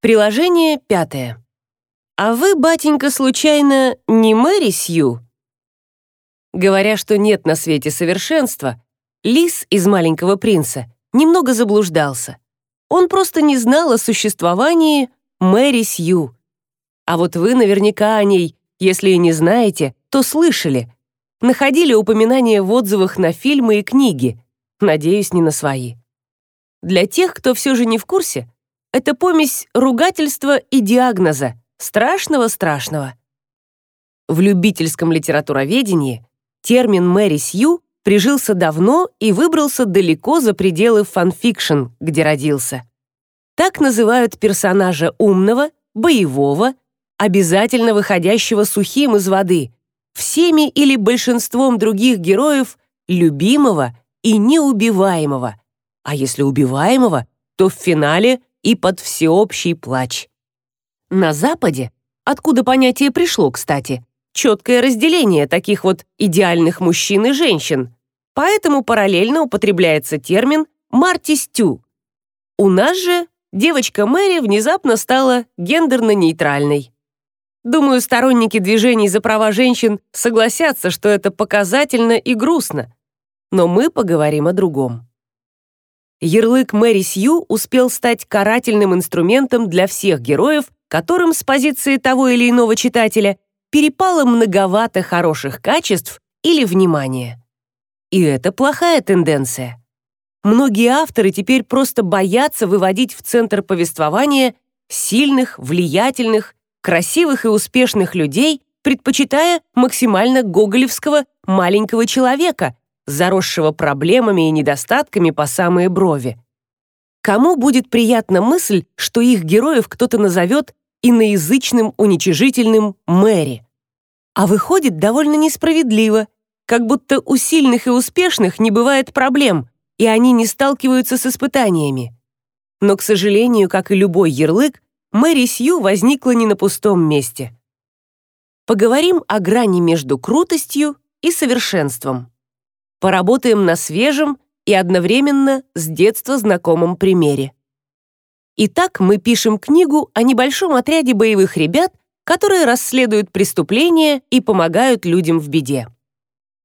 Приложение пятое. А вы, батенька, случайно не Мэри Сью? Говоря, что нет на свете совершенства, Лис из «Маленького принца» немного заблуждался. Он просто не знал о существовании Мэри Сью. А вот вы наверняка о ней, если и не знаете, то слышали. Находили упоминания в отзывах на фильмы и книги. Надеюсь, не на свои. Для тех, кто все же не в курсе, это помесь ругательства и диагноза, страшного-страшного. В любительском литературоведении термин «Мэри Сью» прижился давно и выбрался далеко за пределы фанфикшн, где родился. Так называют персонажа умного, боевого, обязательно выходящего сухим из воды, всеми или большинством других героев любимого и неубиваемого, а если убиваемого, то в финале и под всеобщий плач. На Западе, откуда понятие пришло, кстати, четкое разделение таких вот идеальных мужчин и женщин, поэтому параллельно употребляется термин «мартистю». У нас же девочка Мэри внезапно стала гендерно-нейтральной. Думаю, сторонники движений за права женщин согласятся, что это показательно и грустно. Но мы поговорим о другом. Ярлык Мэри Сью успел стать карательным инструментом для всех героев, которым с позиции того или иного читателя перепало многовато хороших качеств или внимания. И это плохая тенденция. Многие авторы теперь просто боятся выводить в центр повествования сильных, влиятельных, красивых и успешных людей, предпочитая максимально гоголевского маленького человека, заросшего проблемами и недостатками по самые брови. Кому будет приятна мысль, что их героев кто-то назовет иноязычным уничижительным Мэри? А выходит довольно несправедливо, как будто у сильных и успешных не бывает проблем, и они не сталкиваются с испытаниями. Но, к сожалению, как и любой ярлык, Мэри Сью возникла не на пустом месте. Поговорим о грани между крутостью и совершенством поработаем на свежем и одновременно с детства знакомом примере. Итак, мы пишем книгу о небольшом отряде боевых ребят, которые расследуют преступления и помогают людям в беде.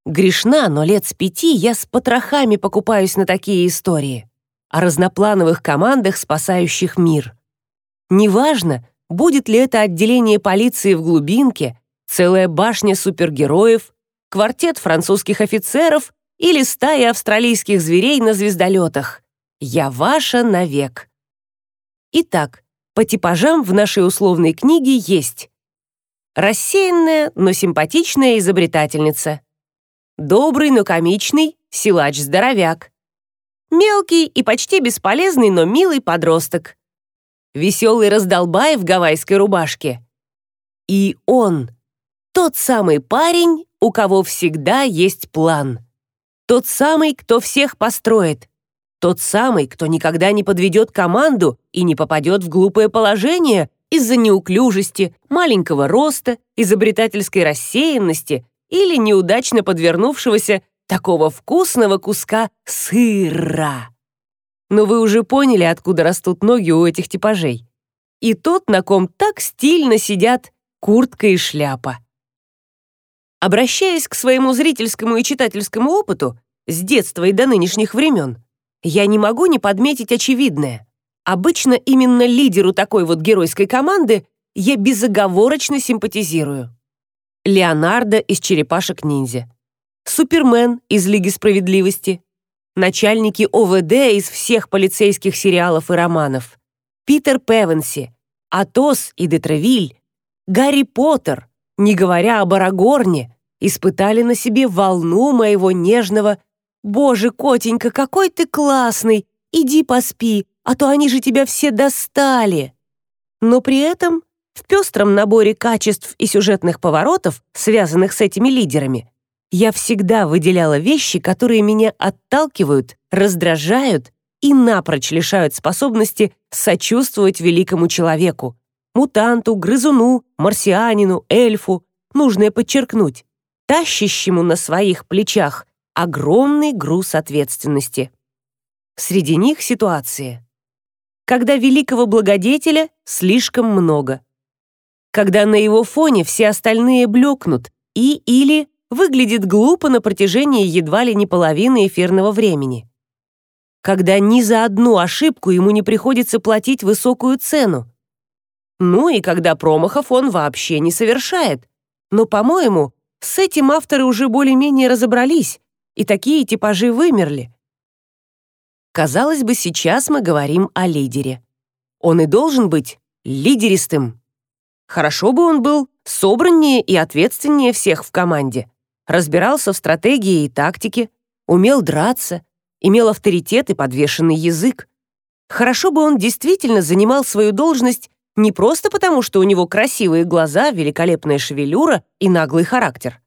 Грешна, но лет с пяти я с потрохами покупаюсь на такие истории. О разноплановых командах, спасающих мир. Неважно, будет ли это отделение полиции в глубинке, целая башня супергероев, квартет французских офицеров или стаи австралийских зверей на звездолетах. Я ваша навек. Итак, по типажам в нашей условной книге есть рассеянная, но симпатичная изобретательница, добрый, но комичный силач-здоровяк, мелкий и почти бесполезный, но милый подросток, веселый раздолбай в гавайской рубашке. И он, тот самый парень, у кого всегда есть план. Тот самый, кто всех построит. Тот самый, кто никогда не подведет команду и не попадет в глупое положение из-за неуклюжести, маленького роста, изобретательской рассеянности или неудачно подвернувшегося такого вкусного куска сыра. Но вы уже поняли, откуда растут ноги у этих типажей. И тот, на ком так стильно сидят куртка и шляпа. Обращаясь к своему зрительскому и читательскому опыту с детства и до нынешних времен, я не могу не подметить очевидное. Обычно именно лидеру такой вот геройской команды я безоговорочно симпатизирую. Леонардо из «Черепашек-ниндзя», Супермен из «Лиги справедливости», начальники ОВД из всех полицейских сериалов и романов, Питер Певенси, Атос и Детревиль, Гарри Поттер, не говоря об Арагорне, испытали на себе волну моего нежного «Боже, котенька, какой ты классный! Иди поспи, а то они же тебя все достали!» Но при этом в пестром наборе качеств и сюжетных поворотов, связанных с этими лидерами, я всегда выделяла вещи, которые меня отталкивают, раздражают и напрочь лишают способности сочувствовать великому человеку, мутанту, грызуну, марсианину, эльфу, нужное подчеркнуть тащащему на своих плечах огромный груз ответственности. Среди них ситуации. когда великого благодетеля слишком много. Когда на его фоне все остальные блекнут и или выглядит глупо на протяжении едва ли не половины эфирного времени. Когда ни за одну ошибку ему не приходится платить высокую цену. Ну и когда промахов он вообще не совершает. Но, по-моему, с этим авторы уже более-менее разобрались, и такие типажи вымерли. Казалось бы, сейчас мы говорим о лидере. Он и должен быть лидеристым. Хорошо бы он был собраннее и ответственнее всех в команде разбирался в стратегии и тактике, умел драться, имел авторитет и подвешенный язык. Хорошо бы он действительно занимал свою должность не просто потому, что у него красивые глаза, великолепная шевелюра и наглый характер.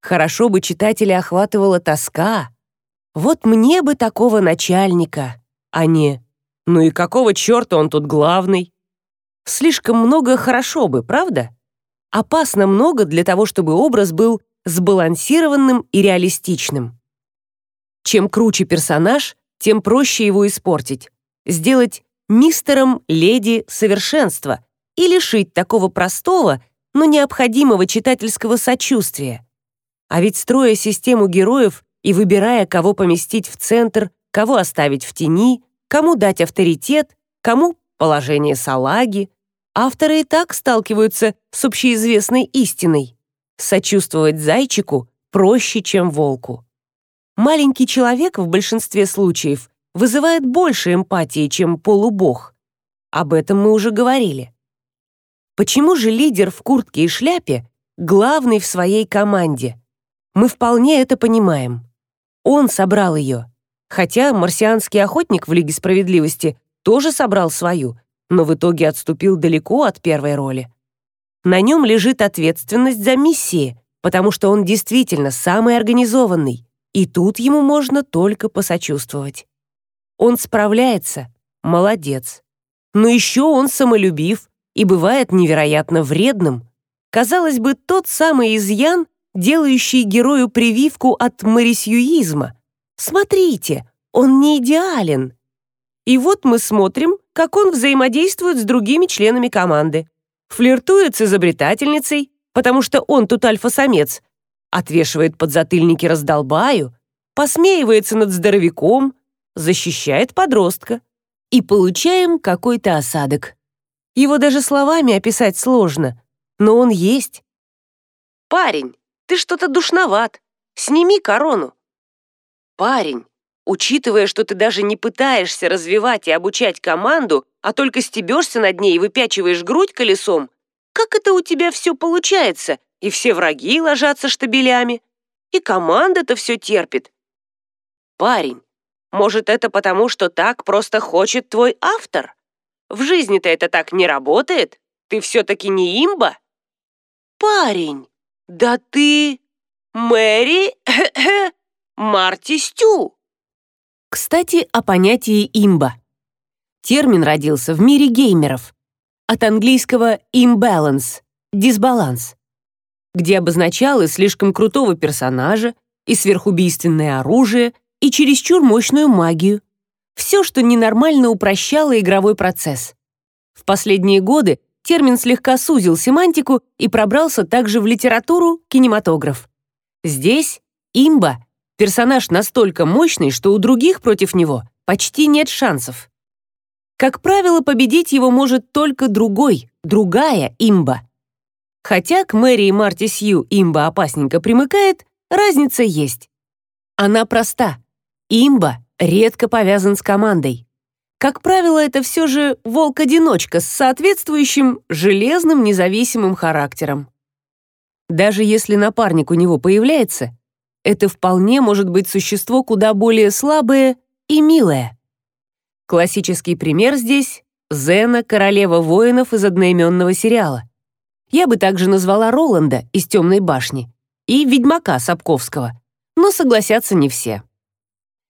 Хорошо бы читателя охватывала тоска. Вот мне бы такого начальника, а не «ну и какого черта он тут главный?» Слишком много хорошо бы, правда? Опасно много для того, чтобы образ был сбалансированным и реалистичным. Чем круче персонаж, тем проще его испортить. Сделать мистером леди совершенства и лишить такого простого, но необходимого читательского сочувствия. А ведь строя систему героев и выбирая, кого поместить в центр, кого оставить в тени, кому дать авторитет, кому положение салаги, авторы и так сталкиваются с общеизвестной истиной. Сочувствовать зайчику проще, чем волку. Маленький человек в большинстве случаев вызывает больше эмпатии, чем полубог. Об этом мы уже говорили. Почему же лидер в куртке и шляпе главный в своей команде? Мы вполне это понимаем. Он собрал ее. Хотя марсианский охотник в Лиге справедливости тоже собрал свою, но в итоге отступил далеко от первой роли. На нем лежит ответственность за миссии, потому что он действительно самый организованный, и тут ему можно только посочувствовать. Он справляется, молодец. Но еще он самолюбив и бывает невероятно вредным. Казалось бы, тот самый изъян, делающий герою прививку от марисюизма. Смотрите, он не идеален. И вот мы смотрим, как он взаимодействует с другими членами команды флиртует с изобретательницей, потому что он тут альфа-самец, отвешивает подзатыльники раздолбаю, посмеивается над здоровяком, защищает подростка. И получаем какой-то осадок. Его даже словами описать сложно, но он есть. «Парень, ты что-то душноват. Сними корону». «Парень, учитывая, что ты даже не пытаешься развивать и обучать команду, а только стебешься над ней и выпячиваешь грудь колесом, как это у тебя все получается, и все враги ложатся штабелями, и команда-то все терпит? Парень, может, это потому, что так просто хочет твой автор? В жизни-то это так не работает? Ты все-таки не имба? Парень, да ты... Мэри... Марти Стю. Кстати, о понятии имба. Термин родился в мире геймеров. От английского imbalance — дисбаланс, где обозначал и слишком крутого персонажа, и сверхубийственное оружие, и чересчур мощную магию. Все, что ненормально упрощало игровой процесс. В последние годы термин слегка сузил семантику и пробрался также в литературу, кинематограф. Здесь имба Персонаж настолько мощный, что у других против него почти нет шансов. Как правило, победить его может только другой, другая имба. Хотя к Мэри и Марти Сью имба опасненько примыкает, разница есть. Она проста. Имба редко повязан с командой. Как правило, это все же волк-одиночка с соответствующим железным независимым характером. Даже если напарник у него появляется, это вполне может быть существо куда более слабое и милое. Классический пример здесь — Зена, королева воинов из одноименного сериала. Я бы также назвала Роланда из «Темной башни» и Ведьмака Сапковского, но согласятся не все.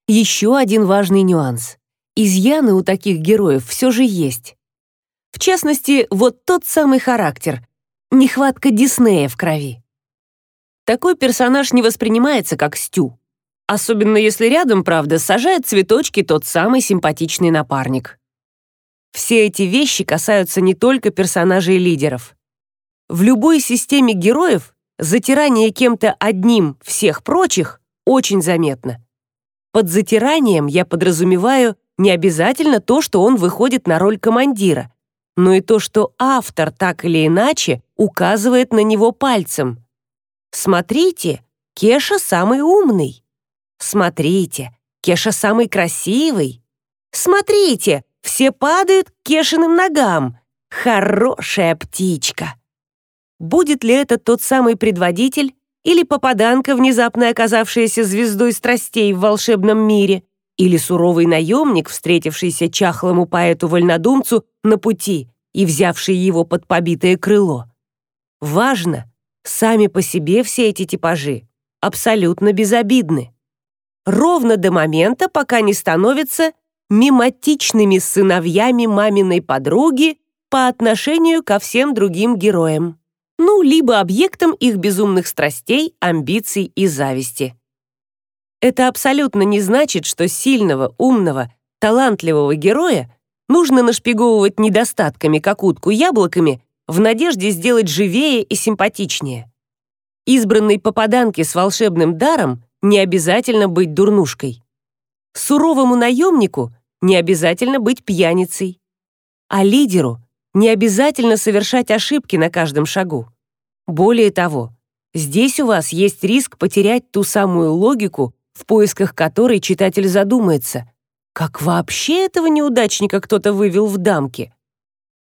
Еще один важный нюанс. Изъяны у таких героев все же есть. В частности, вот тот самый характер — нехватка Диснея в крови. Такой персонаж не воспринимается как Стю. Особенно если рядом, правда, сажает цветочки тот самый симпатичный напарник. все эти вещи касаются не только персонажей лидеров. В любой системе героев затирание кем-то одним всех прочих очень заметно. Под затиранием я подразумеваю не обязательно то, что он выходит на роль командира, но и то, что автор так или иначе указывает на него пальцем. Смотрите, Кеша самый умный. Смотрите, Кеша самый красивый. Смотрите, все падают к Кешиным ногам. Хорошая птичка. Будет ли это тот самый предводитель или попаданка, внезапно оказавшаяся звездой страстей в волшебном мире, или суровый наемник, встретившийся чахлому поэту-вольнодумцу на пути и взявший его под побитое крыло? Важно, сами по себе все эти типажи абсолютно безобидны. Ровно до момента, пока не становятся мимотичными сыновьями маминой подруги по отношению ко всем другим героям. Ну, либо объектом их безумных страстей, амбиций и зависти. Это абсолютно не значит, что сильного, умного, талантливого героя нужно нашпиговывать недостатками, как утку яблоками, в надежде сделать живее и симпатичнее. Избранной попаданке с волшебным даром не обязательно быть дурнушкой. Суровому наемнику не обязательно быть пьяницей. А лидеру не обязательно совершать ошибки на каждом шагу. Более того, здесь у вас есть риск потерять ту самую логику, в поисках которой читатель задумается, как вообще этого неудачника кто-то вывел в дамки.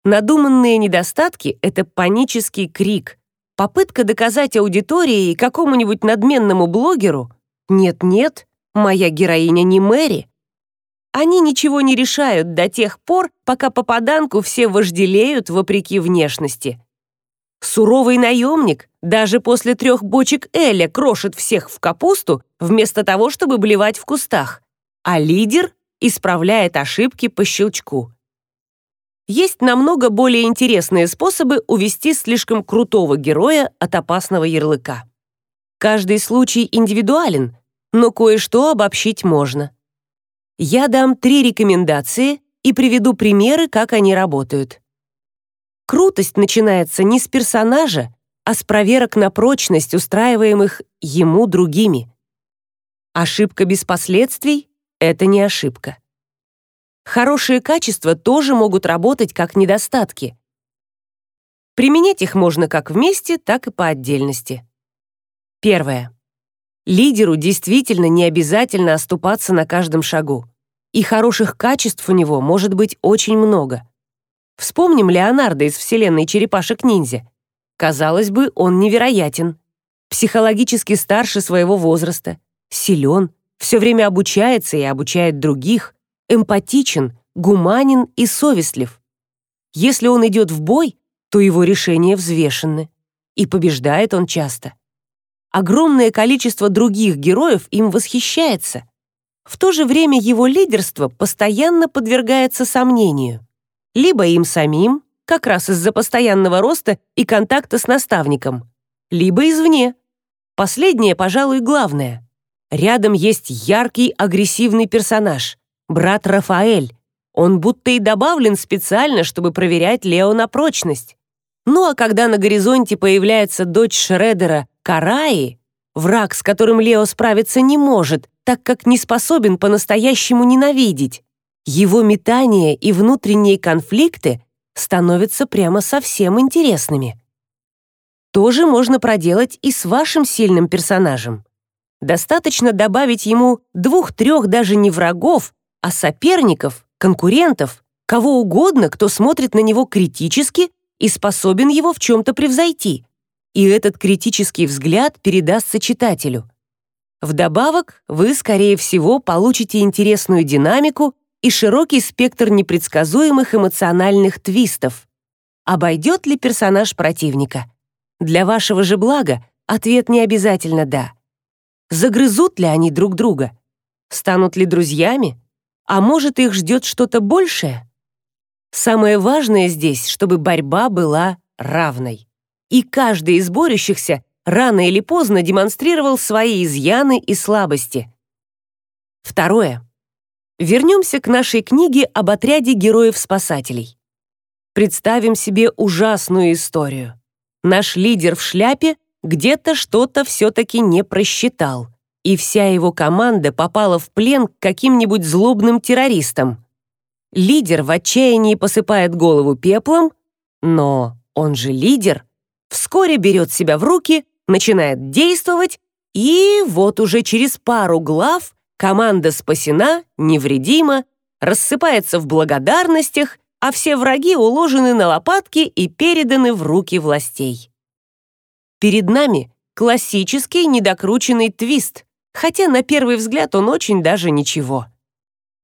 Надуманные недостатки — это панический крик, попытка доказать аудитории и какому-нибудь надменному блогеру «Нет-нет, моя героиня не Мэри». Они ничего не решают до тех пор, пока попаданку все вожделеют вопреки внешности. Суровый наемник даже после трех бочек Эля крошит всех в капусту вместо того, чтобы блевать в кустах, а лидер исправляет ошибки по щелчку. Есть намного более интересные способы увести слишком крутого героя от опасного ярлыка. Каждый случай индивидуален, но кое-что обобщить можно. Я дам три рекомендации и приведу примеры, как они работают. Крутость начинается не с персонажа, а с проверок на прочность, устраиваемых ему другими. Ошибка без последствий — это не ошибка. Хорошие качества тоже могут работать как недостатки. Применять их можно как вместе, так и по отдельности. Первое. Лидеру действительно не обязательно оступаться на каждом шагу. И хороших качеств у него может быть очень много. Вспомним Леонардо из вселенной черепашек-ниндзя. Казалось бы, он невероятен. Психологически старше своего возраста, силен, все время обучается и обучает других, эмпатичен, гуманен и совестлив. Если он идет в бой, то его решения взвешены. И побеждает он часто. Огромное количество других героев им восхищается. В то же время его лидерство постоянно подвергается сомнению. Либо им самим, как раз из-за постоянного роста и контакта с наставником, либо извне. Последнее, пожалуй, главное. Рядом есть яркий агрессивный персонаж, брат Рафаэль. Он будто и добавлен специально, чтобы проверять Лео на прочность. Ну а когда на горизонте появляется дочь Шредера, Караи, враг, с которым Лео справиться не может, так как не способен по-настоящему ненавидеть, его метания и внутренние конфликты становятся прямо совсем интересными. Тоже можно проделать и с вашим сильным персонажем. Достаточно добавить ему двух-трех даже не врагов, а соперников, конкурентов, кого угодно, кто смотрит на него критически и способен его в чем-то превзойти. И этот критический взгляд передастся читателю. Вдобавок, вы, скорее всего, получите интересную динамику и широкий спектр непредсказуемых эмоциональных твистов. Обойдет ли персонаж противника? Для вашего же блага ответ не обязательно «да». Загрызут ли они друг друга? Станут ли друзьями? А может, их ждет что-то большее? Самое важное здесь, чтобы борьба была равной. И каждый из борющихся рано или поздно демонстрировал свои изъяны и слабости. Второе. вернемся к нашей книге об отряде героев-спасателей. Представим себе ужасную историю. Наш лидер в шляпе где-то что-то все-таки не просчитал, и вся его команда попала в плен к каким-нибудь злобным террористам. Лидер в отчаянии посыпает голову пеплом, но он же лидер, вскоре берет себя в руки, начинает действовать, и вот уже через пару глав команда спасена, невредима, рассыпается в благодарностях, а все враги уложены на лопатки и переданы в руки властей. Перед нами классический недокрученный твист, хотя на первый взгляд он очень даже ничего.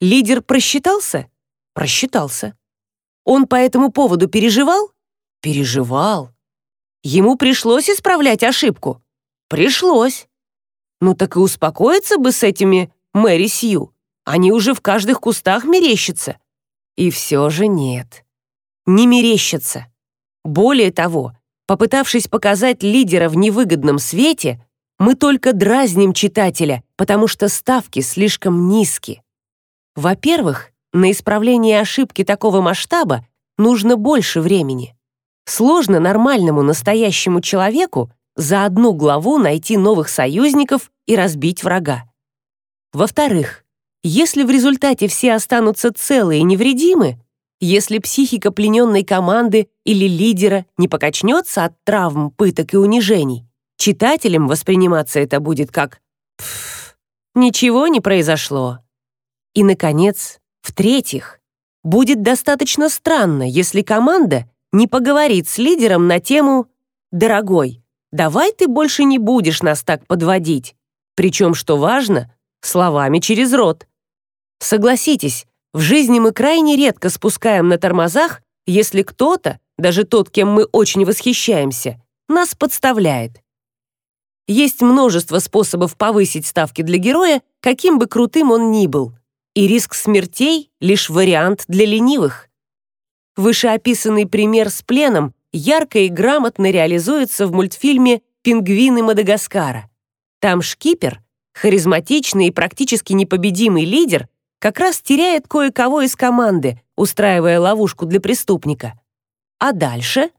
Лидер просчитался? Просчитался. Он по этому поводу переживал? Переживал. Ему пришлось исправлять ошибку? Пришлось. Ну так и успокоиться бы с этими Мэри Сью. Они уже в каждых кустах мерещатся. И все же нет. Не мерещатся. Более того, попытавшись показать лидера в невыгодном свете, мы только дразним читателя, потому что ставки слишком низки. Во-первых, на исправление ошибки такого масштаба нужно больше времени. Сложно нормальному настоящему человеку за одну главу найти новых союзников и разбить врага. Во-вторых, если в результате все останутся целы и невредимы, если психика плененной команды или лидера не покачнется от травм, пыток и унижений, читателям восприниматься это будет как «пф, ничего не произошло». И, наконец, в-третьих, будет достаточно странно, если команда не поговорит с лидером на тему «Дорогой, давай ты больше не будешь нас так подводить». Причем, что важно, словами через рот. Согласитесь, в жизни мы крайне редко спускаем на тормозах, если кто-то, даже тот, кем мы очень восхищаемся, нас подставляет. Есть множество способов повысить ставки для героя, каким бы крутым он ни был, и риск смертей — лишь вариант для ленивых. Вышеописанный пример с пленом ярко и грамотно реализуется в мультфильме «Пингвины Мадагаскара». Там шкипер, харизматичный и практически непобедимый лидер, как раз теряет кое-кого из команды, устраивая ловушку для преступника. А дальше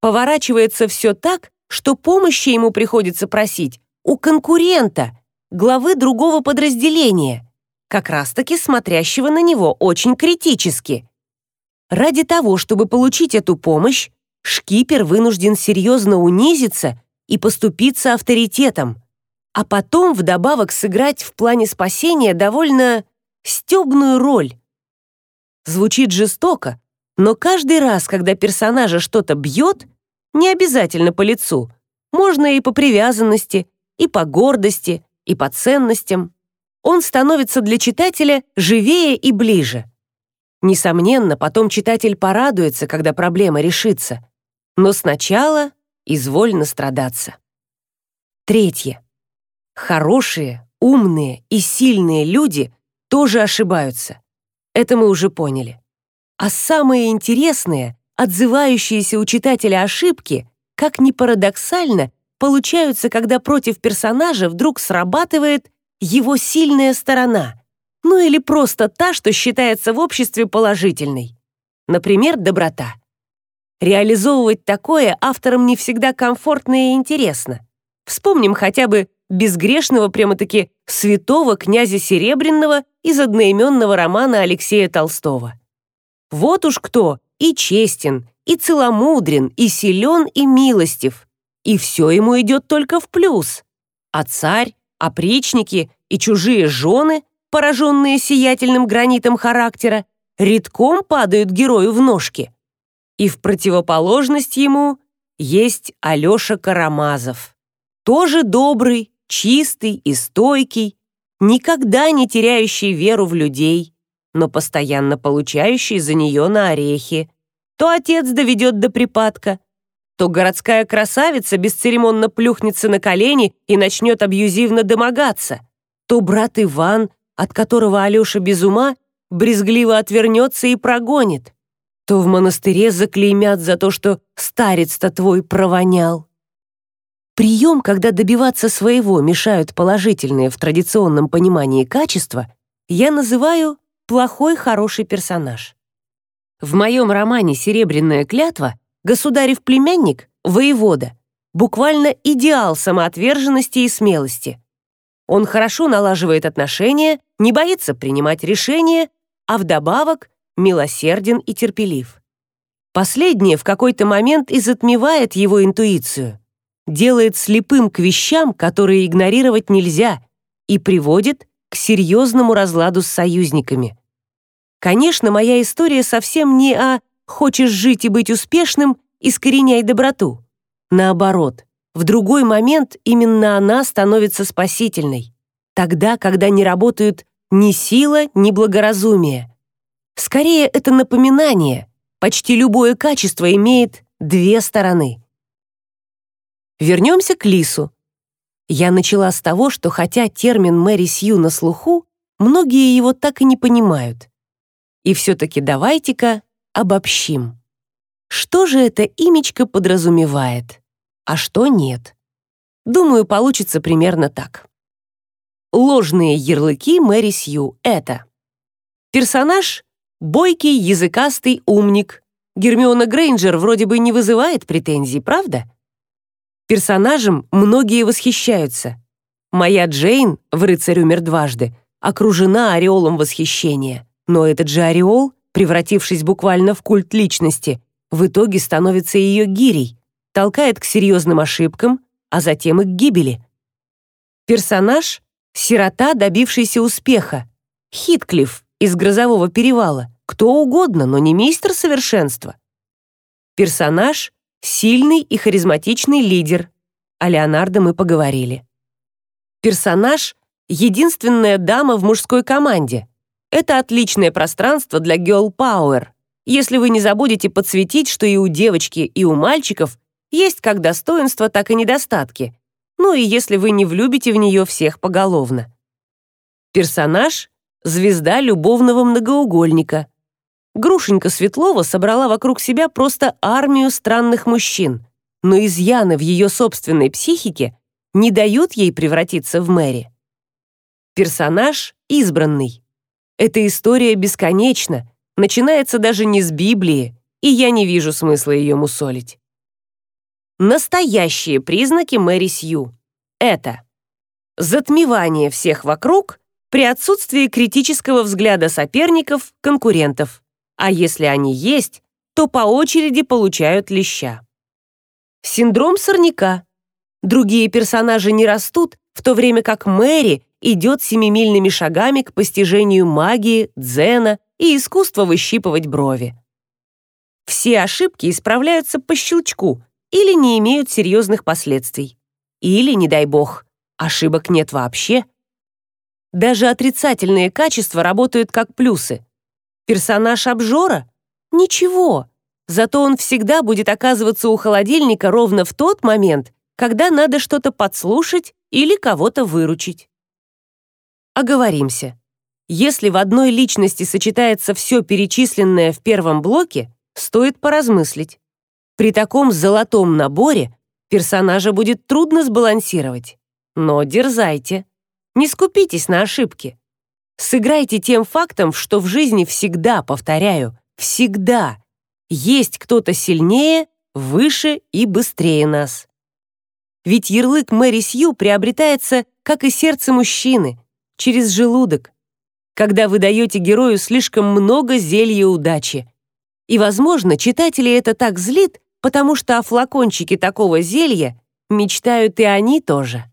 поворачивается все так, что помощи ему приходится просить у конкурента, главы другого подразделения, как раз-таки смотрящего на него очень критически. Ради того, чтобы получить эту помощь, шкипер вынужден серьезно унизиться и поступиться авторитетом, а потом вдобавок сыграть в плане спасения довольно стебную роль. Звучит жестоко, но каждый раз, когда персонажа что-то бьет, не обязательно по лицу, можно и по привязанности, и по гордости, и по ценностям. Он становится для читателя живее и ближе. Несомненно, потом читатель порадуется, когда проблема решится. Но сначала изволь настрадаться. Третье. Хорошие, умные и сильные люди тоже ошибаются. Это мы уже поняли. А самые интересные, отзывающиеся у читателя ошибки, как ни парадоксально, получаются, когда против персонажа вдруг срабатывает его сильная сторона, ну или просто та, что считается в обществе положительной. Например, доброта. Реализовывать такое авторам не всегда комфортно и интересно. Вспомним хотя бы безгрешного прямо-таки святого князя Серебряного из одноименного романа Алексея Толстого. Вот уж кто и честен, и целомудрен, и силен, и милостив. И все ему идет только в плюс. А царь, опричники и чужие жены, пораженные сиятельным гранитом характера, редком падают герою в ножки. И в противоположность ему есть Алеша Карамазов. Тоже добрый, чистый и стойкий, никогда не теряющий веру в людей, но постоянно получающий за нее на орехи. То отец доведет до припадка, то городская красавица бесцеремонно плюхнется на колени и начнет абьюзивно домогаться, то брат Иван, от которого Алеша без ума, брезгливо отвернется и прогонит, то в монастыре заклеймят за то, что старец-то твой провонял. Прием, когда добиваться своего мешают положительные в традиционном понимании качества, я называю плохой хороший персонаж. В моем романе «Серебряная клятва» государев племянник, воевода, буквально идеал самоотверженности и смелости. Он хорошо налаживает отношения, не боится принимать решения, а вдобавок милосерден и терпелив. Последнее в какой-то момент и затмевает его интуицию, делает слепым к вещам, которые игнорировать нельзя, и приводит к серьезному разладу с союзниками. Конечно, моя история совсем не о «хочешь жить и быть успешным, искореняй доброту». Наоборот, в другой момент именно она становится спасительной. Тогда, когда не работают ни сила, ни благоразумие. Скорее, это напоминание, Почти любое качество имеет две стороны. Вернемся к Лису. Я начала с того, что хотя термин Мэри Сью на слуху, многие его так и не понимают. И все-таки давайте-ка обобщим. Что же это имечко подразумевает, а что нет? Думаю, получится примерно так. Ложные ярлыки Мэри Сью — это персонаж Бойкий, языкастый умник. Гермиона Грейнджер вроде бы не вызывает претензий, правда? Персонажем многие восхищаются. Моя Джейн в «Рыцарь умер дважды» окружена ореолом восхищения. Но этот же ореол, превратившись буквально в культ личности, в итоге становится ее гирей, толкает к серьезным ошибкам, а затем и к гибели. Персонаж — сирота, добившийся успеха. Хитклифф, из грозового перевала, кто угодно, но не мистер совершенства. Персонаж — сильный и харизматичный лидер. О Леонардо мы поговорили. Персонаж — единственная дама в мужской команде. Это отличное пространство для girl power, если вы не забудете подсветить, что и у девочки, и у мальчиков есть как достоинства, так и недостатки. Ну и если вы не влюбите в нее всех поголовно. Персонаж звезда любовного многоугольника. Грушенька Светлова собрала вокруг себя просто армию странных мужчин, но изъяны в ее собственной психике не дают ей превратиться в Мэри. Персонаж избранный. Эта история бесконечна, начинается даже не с Библии, и я не вижу смысла ее мусолить. Настоящие признаки Мэри Сью — это затмевание всех вокруг при отсутствии критического взгляда соперников, конкурентов. А если они есть, то по очереди получают леща. Синдром сорняка. Другие персонажи не растут, в то время как Мэри идет семимильными шагами к постижению магии, дзена и искусства выщипывать брови. Все ошибки исправляются по щелчку или не имеют серьезных последствий. Или, не дай бог, ошибок нет вообще – даже отрицательные качества работают как плюсы. Персонаж обжора? Ничего. Зато он всегда будет оказываться у холодильника ровно в тот момент, когда надо что-то подслушать или кого-то выручить. Оговоримся. Если в одной личности сочетается все перечисленное в первом блоке, стоит поразмыслить. При таком золотом наборе персонажа будет трудно сбалансировать. Но дерзайте. Не скупитесь на ошибки. Сыграйте тем фактом, что в жизни всегда, повторяю, всегда есть кто-то сильнее, выше и быстрее нас. Ведь ярлык Мэри Сью приобретается, как и сердце мужчины, через желудок, когда вы даете герою слишком много зелья удачи. И, возможно, читатели это так злит, потому что о флакончике такого зелья мечтают и они тоже.